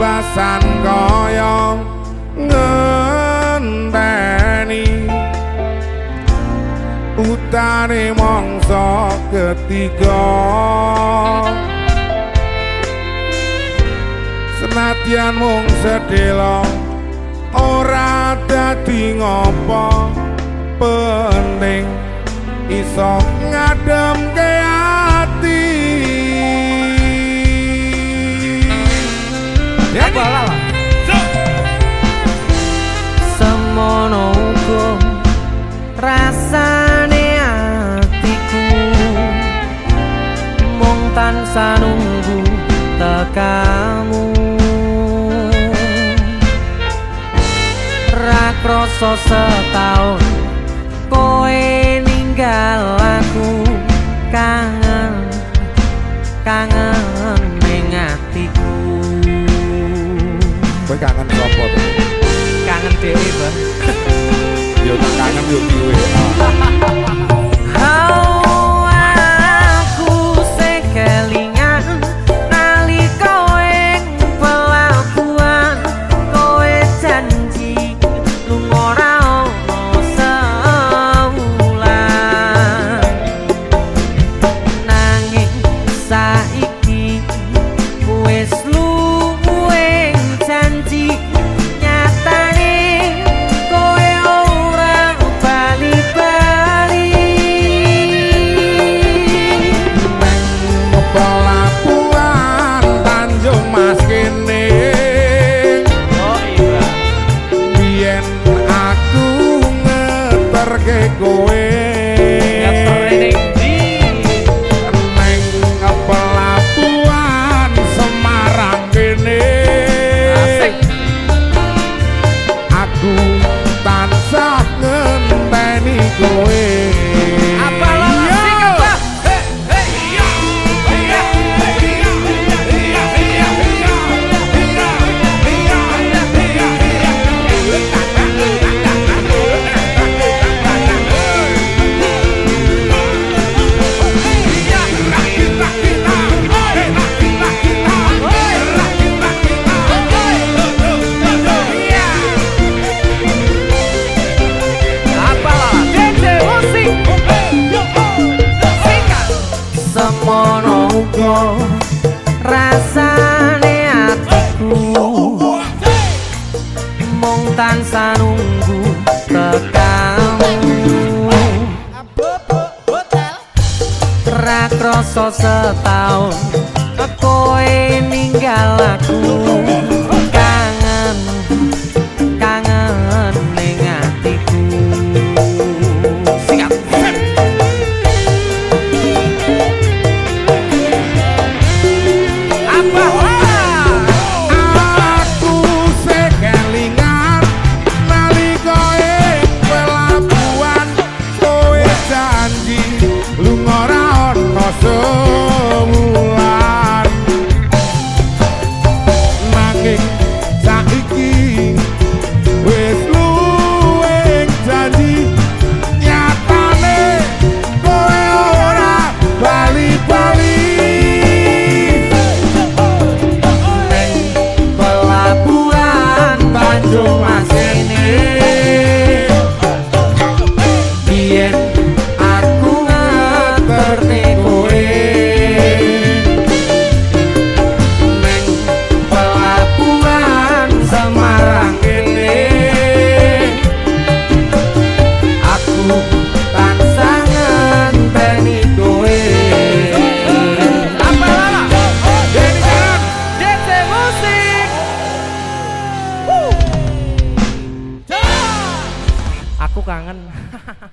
alasan kaya ngenteni. Utane mongso ketiga. Senadyan mung sedelo ora dadi ngopo penting iso ngadem Rasane atiku. Mung tansah nunggu tekamu. Rakroso setahun Koe ninggal aku. Kangen Kangen ning atiku. Kowe kangen sapa to Kangen dhewe, yo kangen yo ngenteni Semono uga rasane atiku? Mung tansah nunggu tekamu. Rakrasa setahun kowe ninggal aku kangen.